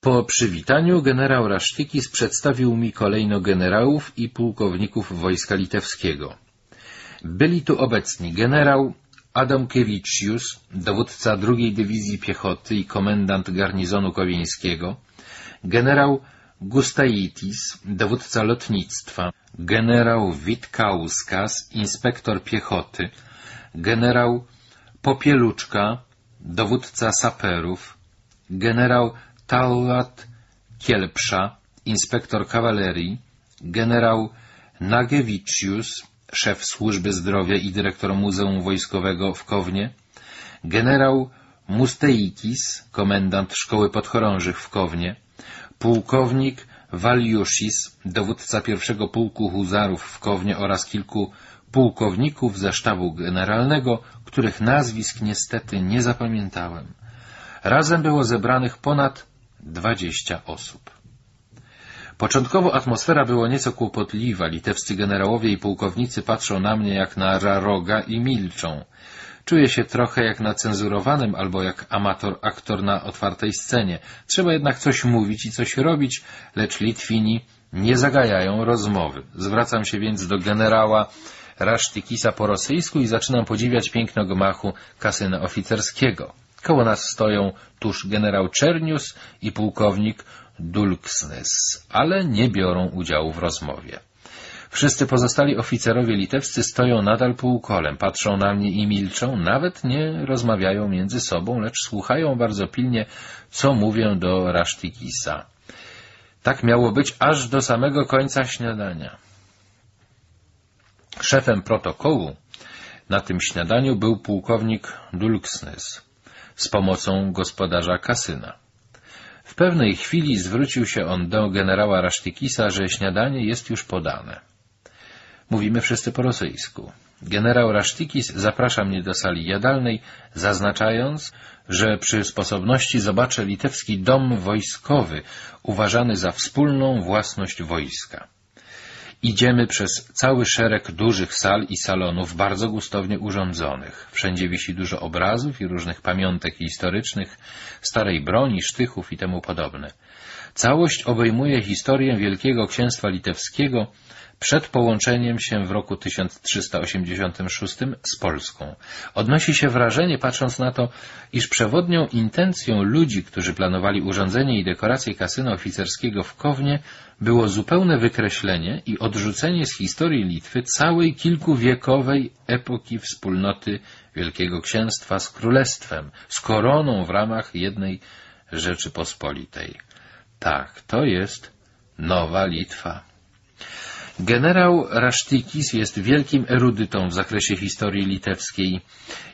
Po przywitaniu generał Rasztykis przedstawił mi kolejno generałów i pułkowników wojska litewskiego. Byli tu obecni generał Adamkiewiczius, dowódca drugiej dywizji piechoty i komendant garnizonu kowieńskiego, generał Gustaitis, dowódca lotnictwa, generał Witkauskas, inspektor piechoty, generał Popieluczka, dowódca saperów, generał Taulat Kielpsza, inspektor kawalerii, generał Nagiewiczius, szef służby zdrowia i dyrektor Muzeum Wojskowego w Kownie, generał Musteikis, komendant szkoły podchorążych w Kownie, pułkownik Waliuszis, dowódca pierwszego pułku huzarów w Kownie oraz kilku pułkowników ze sztabu generalnego, których nazwisk niestety nie zapamiętałem. Razem było zebranych ponad dwadzieścia osób. Początkowo atmosfera była nieco kłopotliwa. Litewscy generałowie i pułkownicy patrzą na mnie jak na raroga i milczą. Czuję się trochę jak na cenzurowanym albo jak amator aktor na otwartej scenie. Trzeba jednak coś mówić i coś robić, lecz Litwini nie zagajają rozmowy. Zwracam się więc do generała Rasztykisa po rosyjsku i zaczynam podziwiać piękno gmachu kasyna oficerskiego. Koło nas stoją tuż generał Czernius i pułkownik Dulksnes, ale nie biorą udziału w rozmowie. Wszyscy pozostali oficerowie litewscy stoją nadal półkolem, patrzą na mnie i milczą, nawet nie rozmawiają między sobą, lecz słuchają bardzo pilnie, co mówię do Rasztykisa. Tak miało być aż do samego końca śniadania. Szefem protokołu na tym śniadaniu był pułkownik Dulksnes z pomocą gospodarza kasyna. W pewnej chwili zwrócił się on do generała Rasztykisa, że śniadanie jest już podane. Mówimy wszyscy po rosyjsku. Generał Rasztykis zaprasza mnie do sali jadalnej, zaznaczając, że przy sposobności zobaczę litewski dom wojskowy, uważany za wspólną własność wojska. Idziemy przez cały szereg dużych sal i salonów, bardzo gustownie urządzonych. Wszędzie wisi dużo obrazów i różnych pamiątek historycznych, starej broni, sztychów i temu podobne. Całość obejmuje historię Wielkiego Księstwa Litewskiego przed połączeniem się w roku 1386 z Polską. Odnosi się wrażenie, patrząc na to, iż przewodnią intencją ludzi, którzy planowali urządzenie i dekorację kasyna oficerskiego w Kownie, było zupełne wykreślenie i odrzucenie z historii Litwy całej kilkuwiekowej epoki wspólnoty Wielkiego Księstwa z Królestwem, z koroną w ramach jednej Rzeczypospolitej. Tak, to jest nowa Litwa. Generał Rasztykis jest wielkim erudytą w zakresie historii litewskiej.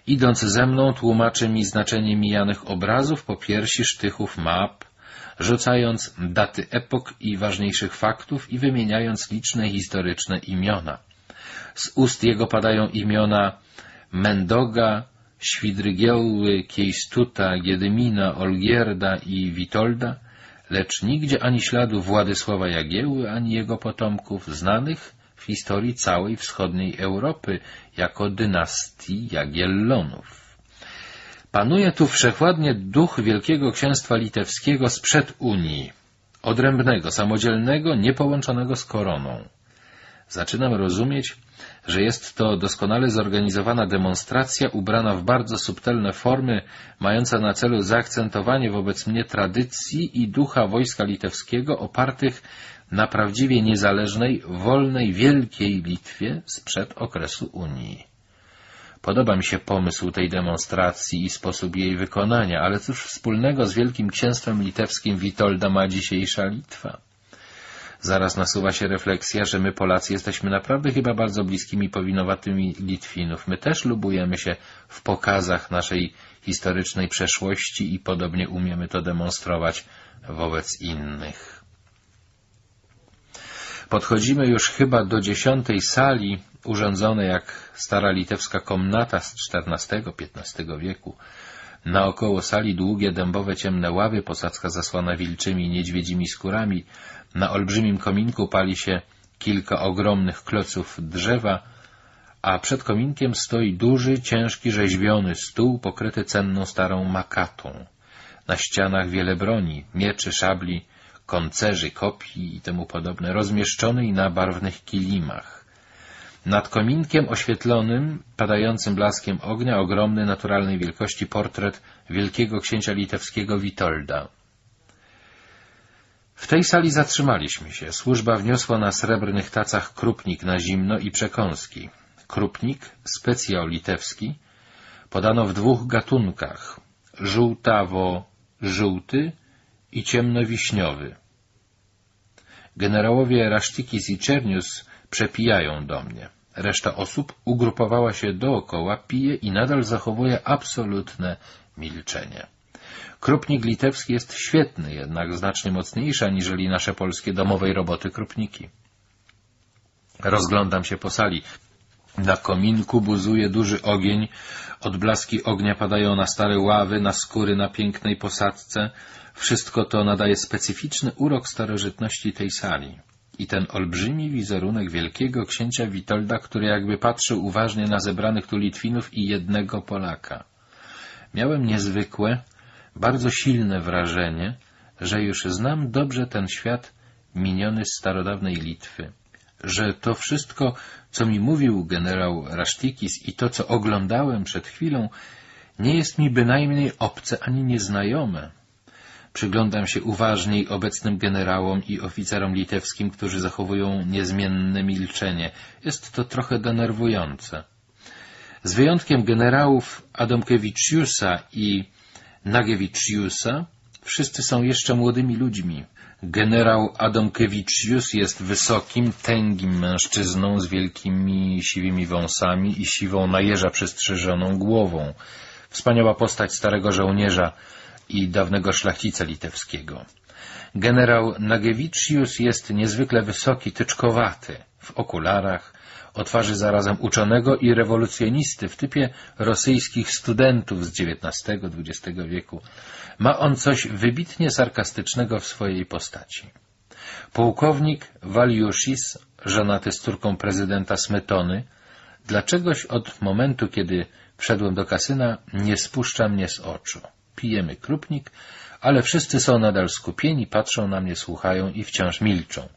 Idąc ze mną tłumaczy mi znaczenie mijanych obrazów, popiersi, sztychów, map, rzucając daty epok i ważniejszych faktów i wymieniając liczne historyczne imiona. Z ust jego padają imiona Mendoga, Świdrygiełły, Kiejstuta, Giedymina, Olgierda i Witolda, lecz nigdzie ani śladu Władysława Jagiełły, ani jego potomków znanych w historii całej wschodniej Europy jako dynastii Jagiellonów. Panuje tu wszechładnie duch Wielkiego Księstwa Litewskiego sprzed Unii, odrębnego, samodzielnego, niepołączonego z koroną. Zaczynam rozumieć, że jest to doskonale zorganizowana demonstracja ubrana w bardzo subtelne formy, mająca na celu zaakcentowanie wobec mnie tradycji i ducha wojska litewskiego opartych na prawdziwie niezależnej, wolnej, wielkiej Litwie sprzed okresu Unii. Podoba mi się pomysł tej demonstracji i sposób jej wykonania, ale cóż wspólnego z Wielkim Księstwem Litewskim Witolda ma dzisiejsza Litwa? Zaraz nasuwa się refleksja, że my Polacy jesteśmy naprawdę chyba bardzo bliskimi powinowatymi Litwinów. My też lubujemy się w pokazach naszej historycznej przeszłości i podobnie umiemy to demonstrować wobec innych. Podchodzimy już chyba do dziesiątej sali, urządzonej jak stara litewska komnata z XIV-XV wieku. Naokoło sali długie, dębowe, ciemne ławy, posadzka zasłana wilczymi niedźwiedzimi skórami, na olbrzymim kominku pali się kilka ogromnych kloców drzewa, a przed kominkiem stoi duży, ciężki, rzeźbiony stół pokryty cenną starą makatą. Na ścianach wiele broni, mieczy, szabli, koncerzy, kopii i temu podobne, rozmieszczonej na barwnych kilimach. Nad kominkiem oświetlonym, padającym blaskiem ognia, ogromny, naturalnej wielkości portret wielkiego księcia litewskiego Witolda. W tej sali zatrzymaliśmy się. Służba wniosła na srebrnych tacach krupnik na zimno i przekąski. Krupnik, specjał litewski, podano w dwóch gatunkach — żółtawo-żółty i ciemnowiśniowy. Generałowie Rasztikis i Czernius przepijają do mnie. Reszta osób ugrupowała się dookoła, pije i nadal zachowuje absolutne milczenie. Krupnik litewski jest świetny, jednak znacznie mocniejszy aniżeli nasze polskie domowej roboty krupniki. Rozglądam się po sali. Na kominku buzuje duży ogień, odblaski ognia padają na stare ławy, na skóry na pięknej posadzce. Wszystko to nadaje specyficzny urok starożytności tej sali. I ten olbrzymi wizerunek wielkiego księcia Witolda, który jakby patrzył uważnie na zebranych tu Litwinów i jednego Polaka. Miałem niezwykłe, bardzo silne wrażenie, że już znam dobrze ten świat miniony z starodawnej Litwy, że to wszystko, co mi mówił generał Rasztikis i to, co oglądałem przed chwilą, nie jest mi bynajmniej obce ani nieznajome. Przyglądam się uważniej obecnym generałom i oficerom litewskim, którzy zachowują niezmienne milczenie. Jest to trochę denerwujące. Z wyjątkiem generałów Adamkiewicziusa i Nagiewicziusa, wszyscy są jeszcze młodymi ludźmi. Generał Adamkiewiczius jest wysokim, tęgim mężczyzną z wielkimi siwymi wąsami i siwą na jeża przystrzyżoną głową. Wspaniała postać starego żołnierza i dawnego szlachcica litewskiego. Generał Nagiewiczius jest niezwykle wysoki, tyczkowaty, w okularach, o twarzy zarazem uczonego i rewolucjonisty w typie rosyjskich studentów z XIX-XX wieku. Ma on coś wybitnie sarkastycznego w swojej postaci. Pułkownik Waliuszis, żonaty z córką prezydenta Smetony, dlaczegoś od momentu, kiedy wszedłem do kasyna, nie spuszcza mnie z oczu. Pijemy krupnik, ale wszyscy są nadal skupieni, patrzą na mnie, słuchają i wciąż milczą.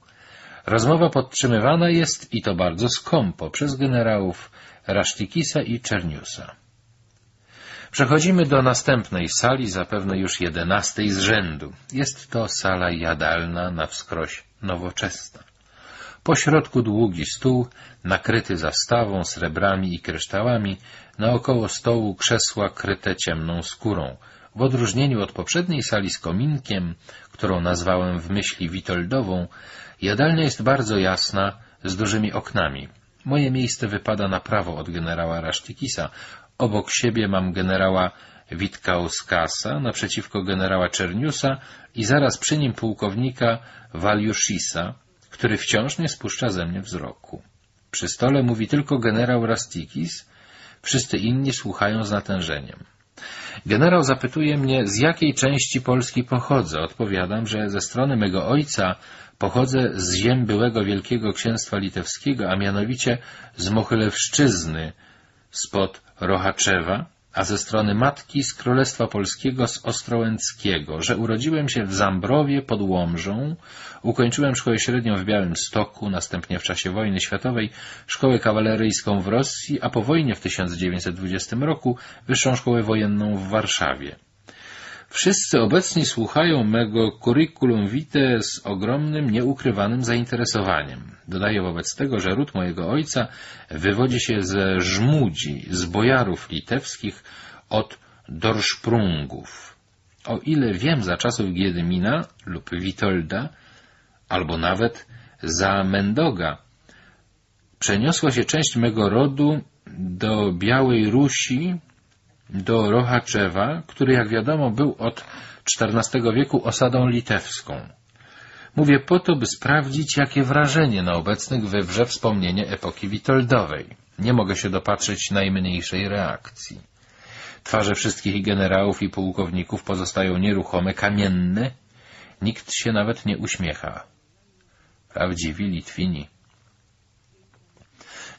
Rozmowa podtrzymywana jest, i to bardzo skąpo, przez generałów Rasztikisa i Czerniusa. Przechodzimy do następnej sali, zapewne już jedenastej z rzędu. Jest to sala jadalna, na wskroś nowoczesna. Po środku długi stół, nakryty zastawą, srebrami i kryształami, naokoło stołu krzesła kryte ciemną skórą. W odróżnieniu od poprzedniej sali z kominkiem, którą nazwałem w myśli Witoldową, Jadalnia jest bardzo jasna, z dużymi oknami. Moje miejsce wypada na prawo od generała Rasztikisa. Obok siebie mam generała Witkauskasa, naprzeciwko generała Czerniusa i zaraz przy nim pułkownika Waliuszisa, który wciąż nie spuszcza ze mnie wzroku. Przy stole mówi tylko generał Rastikis, wszyscy inni słuchają z natężeniem. Generał zapytuje mnie, z jakiej części Polski pochodzę. Odpowiadam, że ze strony mego ojca Pochodzę z ziem byłego Wielkiego Księstwa Litewskiego, a mianowicie z Mochylewszczyzny, spod Rohaczewa, a ze strony matki z Królestwa Polskiego z Ostrołęckiego, że urodziłem się w Zambrowie pod Łomżą, ukończyłem szkołę średnią w Białym Stoku, następnie w czasie wojny światowej szkołę kawaleryjską w Rosji, a po wojnie w 1920 roku wyższą szkołę wojenną w Warszawie. Wszyscy obecni słuchają mego curriculum vitae z ogromnym, nieukrywanym zainteresowaniem. Dodaję wobec tego, że ród mojego ojca wywodzi się ze żmudzi, z bojarów litewskich od Dorszprungów. O ile wiem za czasów Giedymina lub Witolda, albo nawet za Mendoga, przeniosła się część mego rodu do Białej Rusi do Rohaczewa, który, jak wiadomo, był od XIV wieku osadą litewską. Mówię po to, by sprawdzić, jakie wrażenie na obecnych wywrze wspomnienie epoki Witoldowej. Nie mogę się dopatrzyć najmniejszej reakcji. Twarze wszystkich generałów i pułkowników pozostają nieruchome, kamienne. Nikt się nawet nie uśmiecha. Prawdziwi Litwini.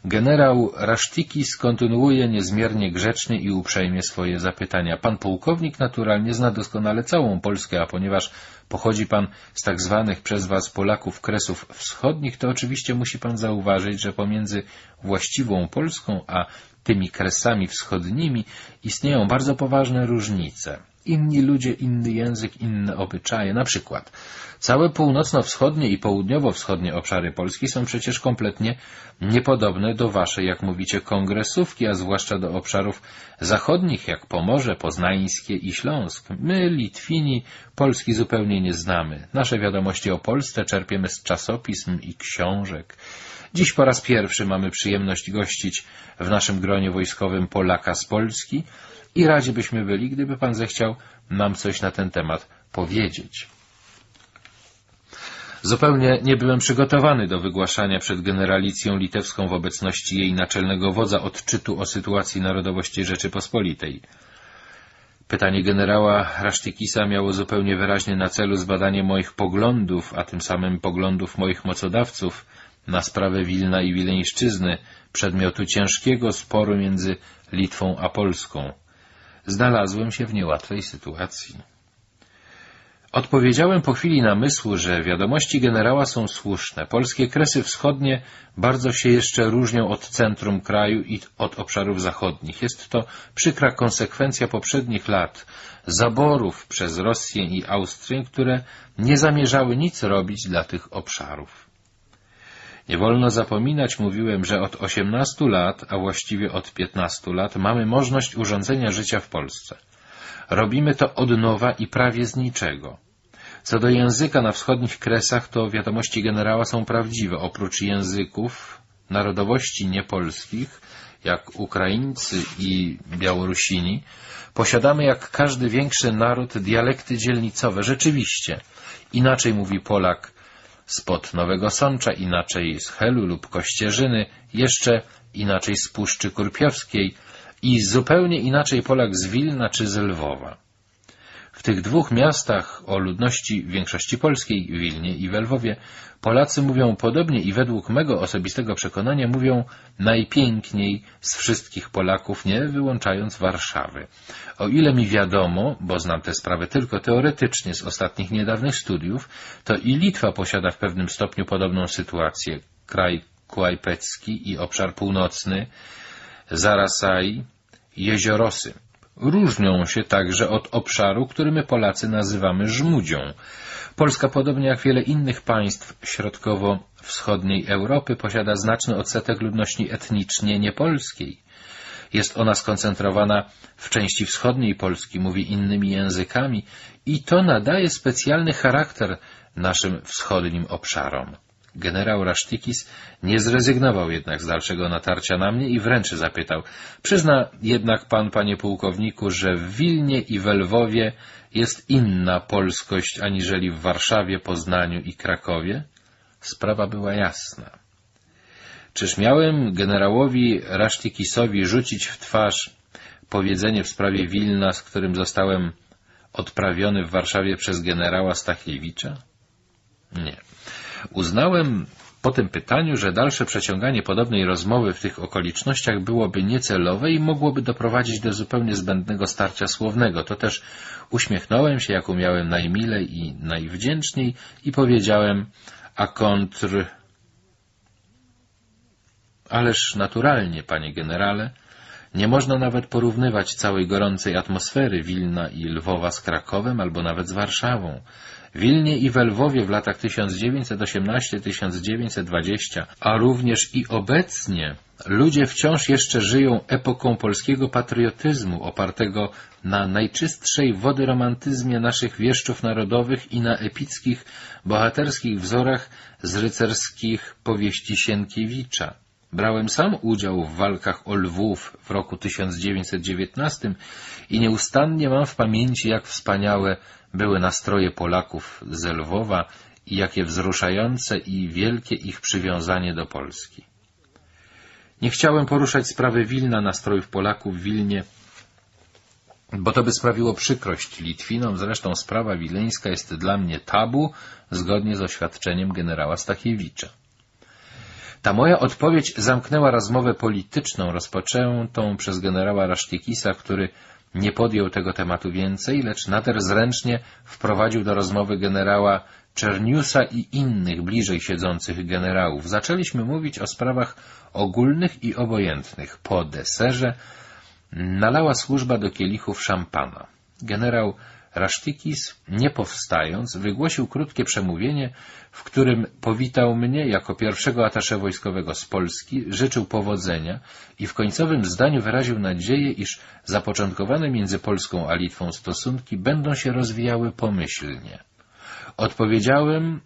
Generał Rasztikis kontynuuje niezmiernie grzecznie i uprzejmie swoje zapytania. Pan pułkownik naturalnie zna doskonale całą Polskę, a ponieważ pochodzi pan z tak zwanych przez was Polaków Kresów Wschodnich, to oczywiście musi pan zauważyć, że pomiędzy właściwą Polską a tymi Kresami Wschodnimi istnieją bardzo poważne różnice. Inni ludzie, inny język, inne obyczaje. Na przykład całe północno-wschodnie i południowo-wschodnie obszary Polski są przecież kompletnie niepodobne do waszej, jak mówicie, kongresówki, a zwłaszcza do obszarów zachodnich, jak Pomorze, Poznańskie i Śląsk. My, Litwini, Polski zupełnie nie znamy. Nasze wiadomości o Polsce czerpiemy z czasopism i książek. Dziś po raz pierwszy mamy przyjemność gościć w naszym gronie wojskowym Polaka z Polski, i radzi byśmy byli, gdyby pan zechciał nam coś na ten temat powiedzieć. Zupełnie nie byłem przygotowany do wygłaszania przed generalicją litewską w obecności jej naczelnego wodza odczytu o sytuacji narodowości Rzeczypospolitej. Pytanie generała Rasztykisa miało zupełnie wyraźnie na celu zbadanie moich poglądów, a tym samym poglądów moich mocodawców na sprawę Wilna i Wileńszczyzny, przedmiotu ciężkiego sporu między Litwą a Polską znalazłem się w niełatwej sytuacji. Odpowiedziałem po chwili namysłu, że wiadomości generała są słuszne. Polskie kresy wschodnie bardzo się jeszcze różnią od centrum kraju i od obszarów zachodnich. Jest to przykra konsekwencja poprzednich lat, zaborów przez Rosję i Austrię, które nie zamierzały nic robić dla tych obszarów. Nie wolno zapominać, mówiłem, że od 18 lat, a właściwie od 15 lat, mamy możliwość urządzenia życia w Polsce. Robimy to od nowa i prawie z niczego. Co do języka na wschodnich kresach, to wiadomości generała są prawdziwe. Oprócz języków narodowości niepolskich, jak Ukraińcy i Białorusini, posiadamy jak każdy większy naród dialekty dzielnicowe. Rzeczywiście, inaczej mówi Polak spod Nowego Sącza, inaczej z Helu lub Kościerzyny, jeszcze inaczej z Puszczy Kurpiowskiej i zupełnie inaczej Polak z Wilna czy z Lwowa. W tych dwóch miastach o ludności większości polskiej, Wilnie i we Lwowie, Polacy mówią podobnie i według mego osobistego przekonania mówią najpiękniej z wszystkich Polaków, nie wyłączając Warszawy. O ile mi wiadomo, bo znam tę sprawę tylko teoretycznie z ostatnich niedawnych studiów, to i Litwa posiada w pewnym stopniu podobną sytuację. Kraj Kłajpecki i obszar północny, Zarasaj, Jeziorosy różnią się także od obszaru, który my Polacy nazywamy Żmudzią. Polska, podobnie jak wiele innych państw środkowo-wschodniej Europy, posiada znaczny odsetek ludności etnicznie niepolskiej. Jest ona skoncentrowana w części wschodniej Polski, mówi innymi językami i to nadaje specjalny charakter naszym wschodnim obszarom. Generał Rasztikis nie zrezygnował jednak z dalszego natarcia na mnie i wręcz zapytał — Przyzna jednak pan, panie pułkowniku, że w Wilnie i w Lwowie jest inna polskość aniżeli w Warszawie, Poznaniu i Krakowie? Sprawa była jasna. Czyż miałem generałowi Rasztikisowi rzucić w twarz powiedzenie w sprawie Wilna, z którym zostałem odprawiony w Warszawie przez generała Stachiewicza? Nie. Uznałem po tym pytaniu, że dalsze przeciąganie podobnej rozmowy w tych okolicznościach byłoby niecelowe i mogłoby doprowadzić do zupełnie zbędnego starcia słownego. To też uśmiechnąłem się, jak umiałem najmilej i najwdzięczniej i powiedziałem a kontr... Ależ naturalnie, panie generale, nie można nawet porównywać całej gorącej atmosfery Wilna i Lwowa z Krakowem albo nawet z Warszawą. Wilnie i we Lwowie w latach 1918-1920, a również i obecnie ludzie wciąż jeszcze żyją epoką polskiego patriotyzmu opartego na najczystszej wody romantyzmie naszych wieszczów narodowych i na epickich, bohaterskich wzorach z rycerskich powieści Sienkiewicza. Brałem sam udział w walkach o Lwów w roku 1919 i nieustannie mam w pamięci, jak wspaniałe były nastroje Polaków z Lwowa i jakie wzruszające i wielkie ich przywiązanie do Polski. Nie chciałem poruszać sprawy Wilna, nastrojów Polaków w Wilnie, bo to by sprawiło przykrość Litwinom, zresztą sprawa wileńska jest dla mnie tabu, zgodnie z oświadczeniem generała Stachiewicza. Ta moja odpowiedź zamknęła rozmowę polityczną rozpoczętą przez generała Rasztikisa, który nie podjął tego tematu więcej, lecz nader zręcznie wprowadził do rozmowy generała Czerniusa i innych bliżej siedzących generałów. Zaczęliśmy mówić o sprawach ogólnych i obojętnych. Po deserze nalała służba do kielichów szampana. Generał Rasztikis, nie powstając, wygłosił krótkie przemówienie, w którym powitał mnie jako pierwszego atasze wojskowego z Polski, życzył powodzenia i w końcowym zdaniu wyraził nadzieję, iż zapoczątkowane między Polską a Litwą stosunki będą się rozwijały pomyślnie. Odpowiedziałem,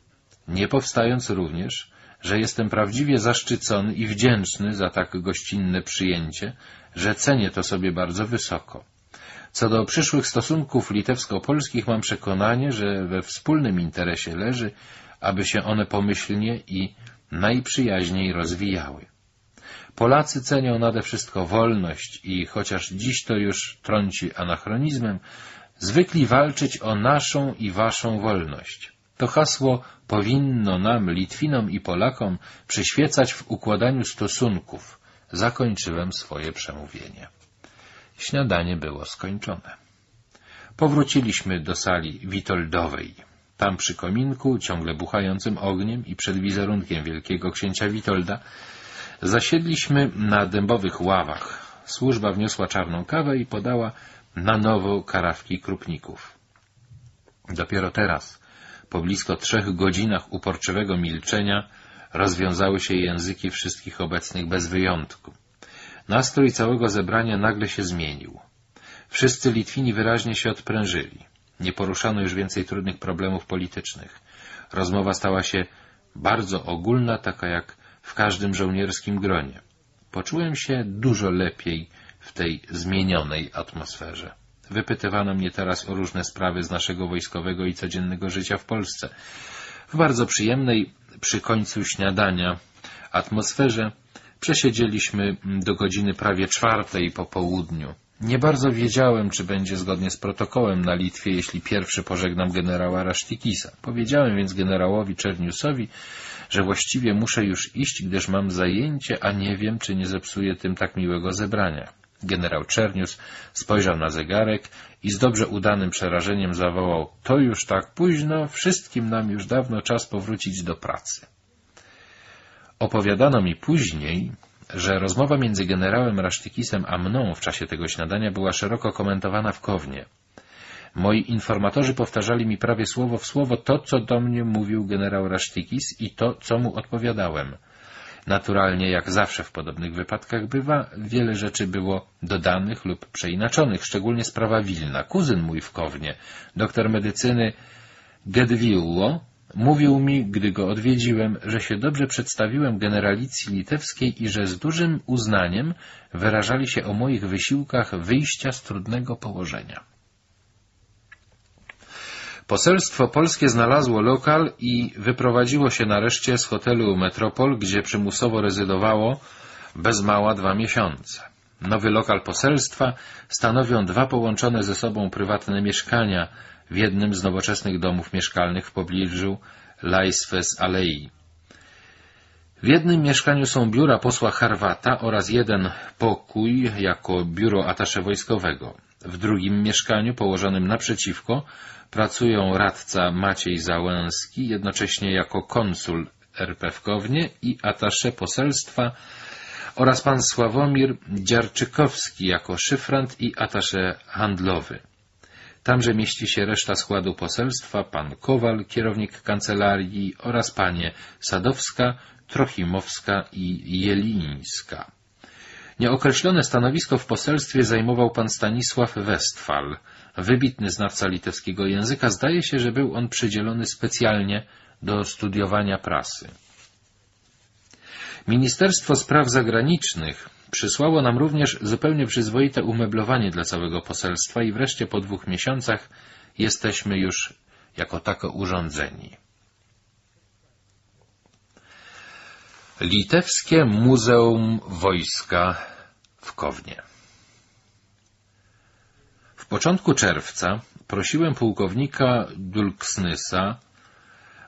nie powstając również, że jestem prawdziwie zaszczycony i wdzięczny za tak gościnne przyjęcie, że cenię to sobie bardzo wysoko. Co do przyszłych stosunków litewsko-polskich mam przekonanie, że we wspólnym interesie leży, aby się one pomyślnie i najprzyjaźniej rozwijały. Polacy cenią nade wszystko wolność i chociaż dziś to już trąci anachronizmem, zwykli walczyć o naszą i waszą wolność. To hasło powinno nam, Litwinom i Polakom, przyświecać w układaniu stosunków. Zakończyłem swoje przemówienie. Śniadanie było skończone. Powróciliśmy do sali Witoldowej. Tam przy kominku, ciągle buchającym ogniem i przed wizerunkiem wielkiego księcia Witolda, zasiedliśmy na dębowych ławach. Służba wniosła czarną kawę i podała na nowo karawki krupników. Dopiero teraz, po blisko trzech godzinach uporczywego milczenia, rozwiązały się języki wszystkich obecnych bez wyjątku. Nastrój całego zebrania nagle się zmienił. Wszyscy Litwini wyraźnie się odprężyli. Nie poruszano już więcej trudnych problemów politycznych. Rozmowa stała się bardzo ogólna, taka jak w każdym żołnierskim gronie. Poczułem się dużo lepiej w tej zmienionej atmosferze. Wypytywano mnie teraz o różne sprawy z naszego wojskowego i codziennego życia w Polsce. W bardzo przyjemnej, przy końcu śniadania, atmosferze Przesiedzieliśmy do godziny prawie czwartej po południu. Nie bardzo wiedziałem, czy będzie zgodnie z protokołem na Litwie, jeśli pierwszy pożegnam generała Rasztikisa. Powiedziałem więc generałowi Czerniusowi, że właściwie muszę już iść, gdyż mam zajęcie, a nie wiem, czy nie zepsuję tym tak miłego zebrania. Generał Czernius spojrzał na zegarek i z dobrze udanym przerażeniem zawołał — to już tak późno, wszystkim nam już dawno czas powrócić do pracy. Opowiadano mi później, że rozmowa między generałem Rasztykisem a mną w czasie tego śniadania była szeroko komentowana w Kownie. Moi informatorzy powtarzali mi prawie słowo w słowo to, co do mnie mówił generał Rasztykis i to, co mu odpowiadałem. Naturalnie, jak zawsze w podobnych wypadkach bywa, wiele rzeczy było dodanych lub przeinaczonych, szczególnie sprawa Wilna. Kuzyn mój w Kownie, doktor medycyny Gedwiuło, Mówił mi, gdy go odwiedziłem, że się dobrze przedstawiłem generalicji litewskiej i że z dużym uznaniem wyrażali się o moich wysiłkach wyjścia z trudnego położenia. Poselstwo polskie znalazło lokal i wyprowadziło się nareszcie z hotelu Metropol, gdzie przymusowo rezydowało bez mała dwa miesiące. Nowy lokal poselstwa stanowią dwa połączone ze sobą prywatne mieszkania, w jednym z nowoczesnych domów mieszkalnych w pobliżu Laisves Alei. W jednym mieszkaniu są biura posła Harwata oraz jeden pokój jako biuro atasze wojskowego. W drugim mieszkaniu, położonym naprzeciwko, pracują radca Maciej Załęski, jednocześnie jako konsul RP w Kownie i atasze poselstwa oraz pan Sławomir Dziarczykowski jako szyfrant i atasze handlowy. Tamże mieści się reszta składu poselstwa, pan Kowal, kierownik kancelarii oraz panie Sadowska, Trochimowska i Jelińska. Nieokreślone stanowisko w poselstwie zajmował pan Stanisław Westfal, wybitny znawca litewskiego języka. Zdaje się, że był on przydzielony specjalnie do studiowania prasy. Ministerstwo Spraw Zagranicznych Przysłało nam również zupełnie przyzwoite umeblowanie dla całego poselstwa i wreszcie po dwóch miesiącach jesteśmy już jako tako urządzeni. Litewskie Muzeum Wojska w Kownie W początku czerwca prosiłem pułkownika Dulksnysa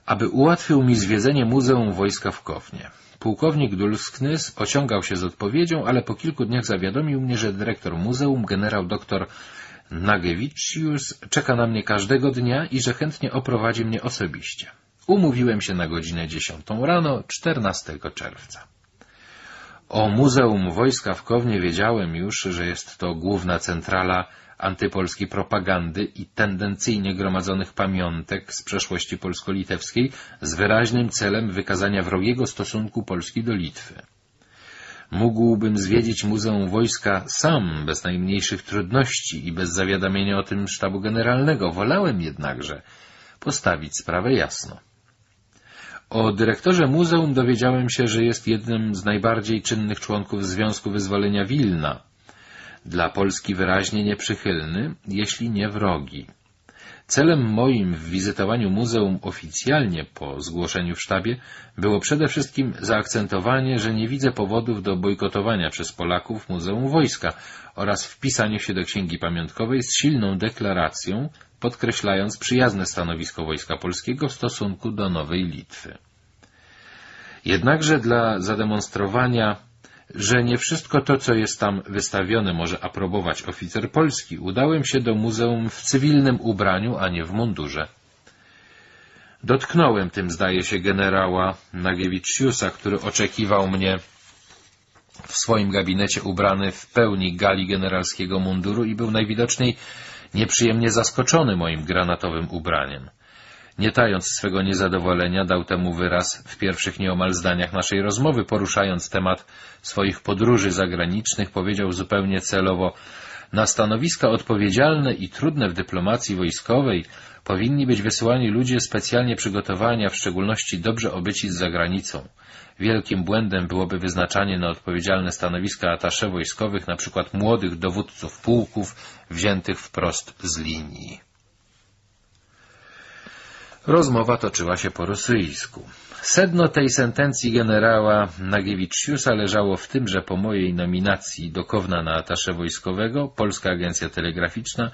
aby ułatwił mi zwiedzenie Muzeum Wojska w Kownie. Pułkownik Dulsknys ociągał się z odpowiedzią, ale po kilku dniach zawiadomił mnie, że dyrektor muzeum, generał dr Nagewiczius, czeka na mnie każdego dnia i że chętnie oprowadzi mnie osobiście. Umówiłem się na godzinę 10 rano 14 czerwca. O Muzeum Wojska w Kownie wiedziałem już, że jest to główna centrala antypolskiej propagandy i tendencyjnie gromadzonych pamiątek z przeszłości polsko-litewskiej z wyraźnym celem wykazania wrogiego stosunku Polski do Litwy. Mógłbym zwiedzić Muzeum Wojska sam, bez najmniejszych trudności i bez zawiadamienia o tym sztabu generalnego. Wolałem jednakże postawić sprawę jasno. O dyrektorze muzeum dowiedziałem się, że jest jednym z najbardziej czynnych członków Związku Wyzwolenia Wilna, dla Polski wyraźnie nieprzychylny, jeśli nie wrogi. Celem moim w wizytowaniu muzeum oficjalnie po zgłoszeniu w sztabie było przede wszystkim zaakcentowanie, że nie widzę powodów do bojkotowania przez Polaków Muzeum Wojska oraz wpisanie się do Księgi Pamiątkowej z silną deklaracją, podkreślając przyjazne stanowisko Wojska Polskiego w stosunku do Nowej Litwy. Jednakże dla zademonstrowania że nie wszystko to, co jest tam wystawione, może aprobować oficer polski, udałem się do muzeum w cywilnym ubraniu, a nie w mundurze. Dotknąłem tym, zdaje się, generała Nagiewicziusa, który oczekiwał mnie w swoim gabinecie ubrany w pełni gali generalskiego munduru i był najwidoczniej nieprzyjemnie zaskoczony moim granatowym ubraniem. Nie tając swego niezadowolenia, dał temu wyraz w pierwszych nieomal zdaniach naszej rozmowy, poruszając temat swoich podróży zagranicznych, powiedział zupełnie celowo na stanowiska odpowiedzialne i trudne w dyplomacji wojskowej powinni być wysyłani ludzie specjalnie przygotowani, w szczególności dobrze obyci z zagranicą. Wielkim błędem byłoby wyznaczanie na odpowiedzialne stanowiska atasze wojskowych, na przykład młodych dowódców pułków wziętych wprost z linii. Rozmowa toczyła się po rosyjsku. Sedno tej sentencji generała Nagiewicziusa leżało w tym, że po mojej nominacji do Kowna na atasze wojskowego Polska Agencja Telegraficzna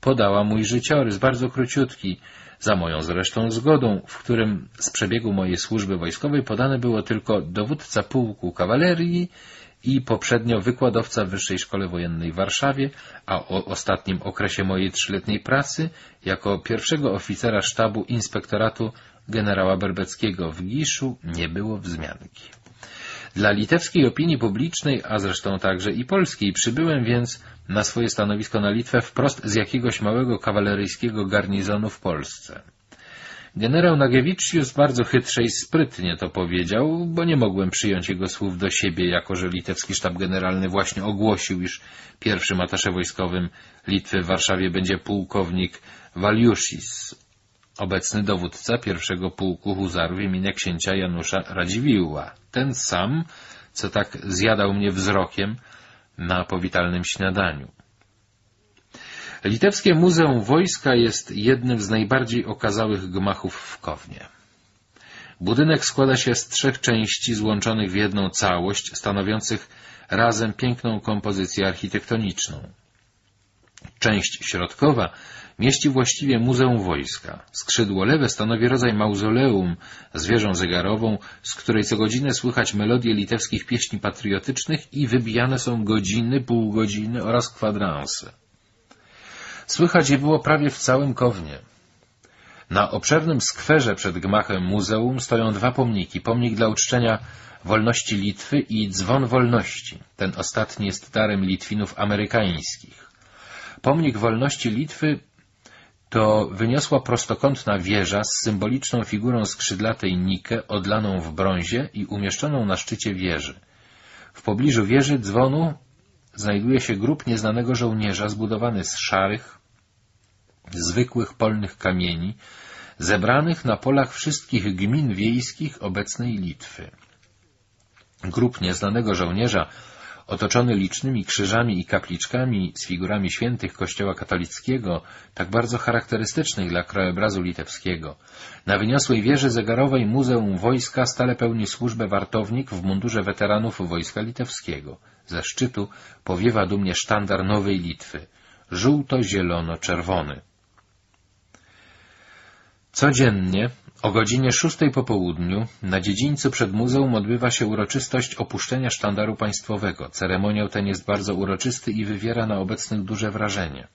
podała mój życiorys, bardzo króciutki, za moją zresztą zgodą, w którym z przebiegu mojej służby wojskowej podane było tylko dowódca pułku kawalerii i poprzednio wykładowca Wyższej Szkole Wojennej w Warszawie, a o ostatnim okresie mojej trzyletniej pracy jako pierwszego oficera sztabu inspektoratu generała Berbeckiego w Giszu nie było wzmianki. Dla litewskiej opinii publicznej, a zresztą także i polskiej, przybyłem więc na swoje stanowisko na Litwę wprost z jakiegoś małego kawaleryjskiego garnizonu w Polsce. Generał Nagiewiczius bardzo chytrze i sprytnie to powiedział, bo nie mogłem przyjąć jego słów do siebie, jako że litewski sztab generalny właśnie ogłosił, iż pierwszym atasze wojskowym Litwy w Warszawie będzie pułkownik Waliuszis, obecny dowódca pierwszego pułku huzarów imienia księcia Janusza Radziwiłła. Ten sam, co tak zjadał mnie wzrokiem na powitalnym śniadaniu. Litewskie Muzeum Wojska jest jednym z najbardziej okazałych gmachów w Kownie. Budynek składa się z trzech części złączonych w jedną całość, stanowiących razem piękną kompozycję architektoniczną. Część środkowa mieści właściwie Muzeum Wojska. Skrzydło lewe stanowi rodzaj mauzoleum z wieżą zegarową, z której co godzinę słychać melodie litewskich pieśni patriotycznych i wybijane są godziny, półgodziny oraz kwadranse. Słychać je było prawie w całym Kownie. Na obszernym skwerze przed gmachem muzeum stoją dwa pomniki. Pomnik dla uczczenia wolności Litwy i dzwon wolności. Ten ostatni jest darem Litwinów amerykańskich. Pomnik wolności Litwy to wyniosła prostokątna wieża z symboliczną figurą skrzydlatej Nike odlaną w brązie i umieszczoną na szczycie wieży. W pobliżu wieży dzwonu znajduje się grób nieznanego żołnierza zbudowany z szarych, zwykłych polnych kamieni, zebranych na polach wszystkich gmin wiejskich obecnej Litwy. Grób nieznanego żołnierza, otoczony licznymi krzyżami i kapliczkami z figurami świętych Kościoła katolickiego, tak bardzo charakterystycznych dla krajobrazu litewskiego. Na wyniosłej wieży zegarowej Muzeum Wojska stale pełni służbę wartownik w mundurze weteranów Wojska Litewskiego. Ze szczytu powiewa dumnie sztandar Nowej Litwy, żółto-zielono-czerwony. Codziennie O godzinie szóstej po południu na dziedzińcu przed muzeum odbywa się uroczystość opuszczenia sztandaru państwowego. Ceremoniał ten jest bardzo uroczysty i wywiera na obecnych duże wrażenie.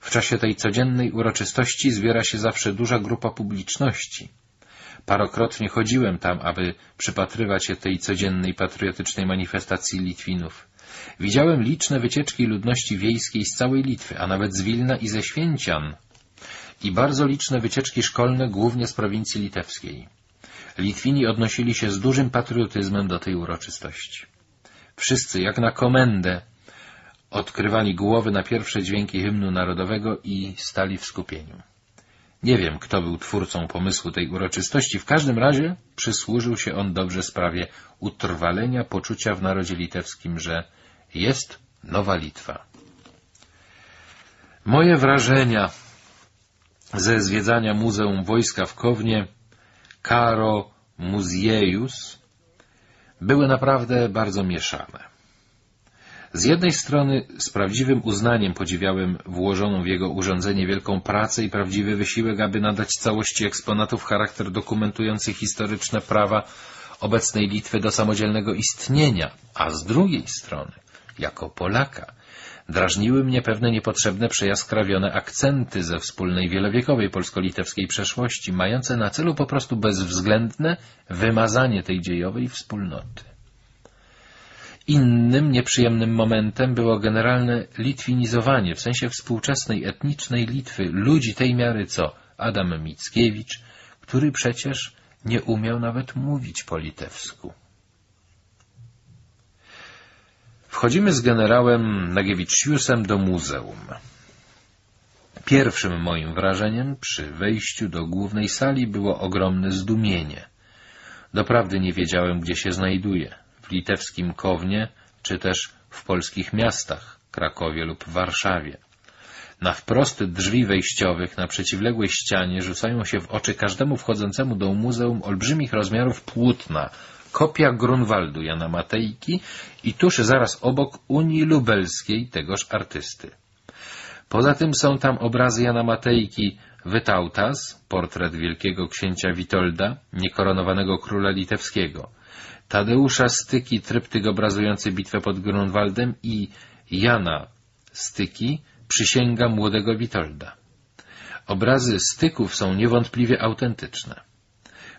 W czasie tej codziennej uroczystości zbiera się zawsze duża grupa publiczności. Parokrotnie chodziłem tam, aby przypatrywać się tej codziennej patriotycznej manifestacji Litwinów. Widziałem liczne wycieczki ludności wiejskiej z całej Litwy, a nawet z Wilna i ze Święcian i bardzo liczne wycieczki szkolne, głównie z prowincji litewskiej. Litwini odnosili się z dużym patriotyzmem do tej uroczystości. Wszyscy, jak na komendę, odkrywali głowy na pierwsze dźwięki hymnu narodowego i stali w skupieniu. Nie wiem, kto był twórcą pomysłu tej uroczystości, w każdym razie przysłużył się on dobrze sprawie utrwalenia poczucia w narodzie litewskim, że jest nowa Litwa. Moje wrażenia ze zwiedzania Muzeum Wojska w Kownie Karo Muziejus były naprawdę bardzo mieszane. Z jednej strony z prawdziwym uznaniem podziwiałem włożoną w jego urządzenie wielką pracę i prawdziwy wysiłek, aby nadać całości eksponatów charakter dokumentujący historyczne prawa obecnej Litwy do samodzielnego istnienia, a z drugiej strony, jako Polaka, drażniły mnie pewne niepotrzebne przejaskrawione akcenty ze wspólnej wielowiekowej polsko-litewskiej przeszłości, mające na celu po prostu bezwzględne wymazanie tej dziejowej wspólnoty. Innym nieprzyjemnym momentem było generalne litwinizowanie w sensie współczesnej etnicznej Litwy ludzi tej miary co Adam Mickiewicz, który przecież nie umiał nawet mówić po litewsku. Wchodzimy z generałem Nagiewicziusem do muzeum. Pierwszym moim wrażeniem przy wejściu do głównej sali było ogromne zdumienie. Doprawdy nie wiedziałem, gdzie się znajduję w litewskim Kownie, czy też w polskich miastach, Krakowie lub Warszawie. Na wprost drzwi wejściowych na przeciwległej ścianie rzucają się w oczy każdemu wchodzącemu do muzeum olbrzymich rozmiarów płótna, kopia Grunwaldu Jana Matejki i tuż zaraz obok Unii Lubelskiej tegoż artysty. Poza tym są tam obrazy Jana Matejki Wytautas, portret wielkiego księcia Witolda, niekoronowanego króla litewskiego, Tadeusza Styki, tryptyk obrazujący bitwę pod Grunwaldem i Jana Styki, przysięga młodego Witolda. Obrazy styków są niewątpliwie autentyczne.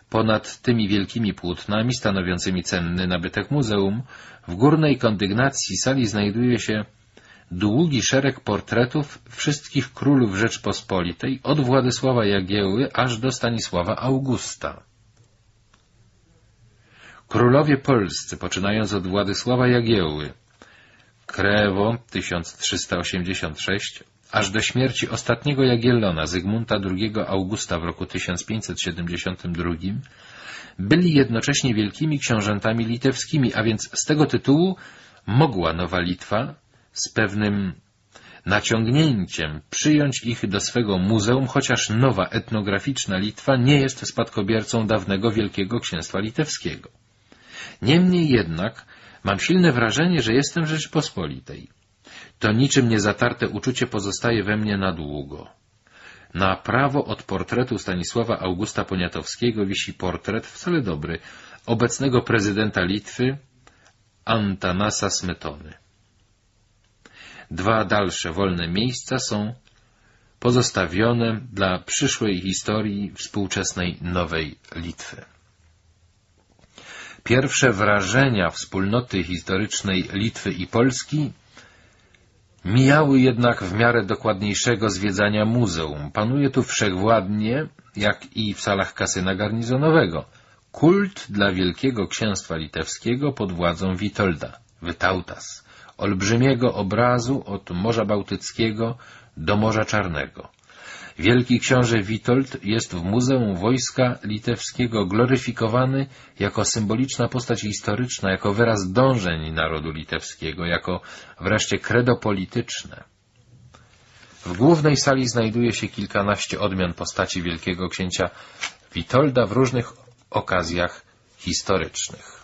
Ponad tymi wielkimi płótnami, stanowiącymi cenny nabytek muzeum, w górnej kondygnacji sali znajduje się długi szereg portretów wszystkich królów Rzeczpospolitej, od Władysława Jagieły aż do Stanisława Augusta. Królowie polscy, poczynając od Władysława Jagiełły, Krewo 1386, aż do śmierci ostatniego Jagiellona, Zygmunta II Augusta w roku 1572, byli jednocześnie wielkimi książętami litewskimi, a więc z tego tytułu mogła Nowa Litwa z pewnym naciągnięciem przyjąć ich do swego muzeum, chociaż nowa etnograficzna Litwa nie jest spadkobiercą dawnego Wielkiego Księstwa Litewskiego. Niemniej jednak mam silne wrażenie, że jestem w Rzeczypospolitej. To niczym niezatarte uczucie pozostaje we mnie na długo. Na prawo od portretu Stanisława Augusta Poniatowskiego wisi portret, wcale dobry, obecnego prezydenta Litwy, Antanasa Smetony. Dwa dalsze wolne miejsca są pozostawione dla przyszłej historii współczesnej Nowej Litwy. Pierwsze wrażenia wspólnoty historycznej Litwy i Polski mijały jednak w miarę dokładniejszego zwiedzania muzeum. Panuje tu wszechwładnie, jak i w salach kasyna garnizonowego, kult dla Wielkiego Księstwa Litewskiego pod władzą Witolda, Wytautas, olbrzymiego obrazu od Morza Bałtyckiego do Morza Czarnego. Wielki książę Witold jest w Muzeum Wojska Litewskiego gloryfikowany jako symboliczna postać historyczna, jako wyraz dążeń narodu litewskiego, jako wreszcie credo polityczne. W głównej sali znajduje się kilkanaście odmian postaci wielkiego księcia Witolda w różnych okazjach historycznych.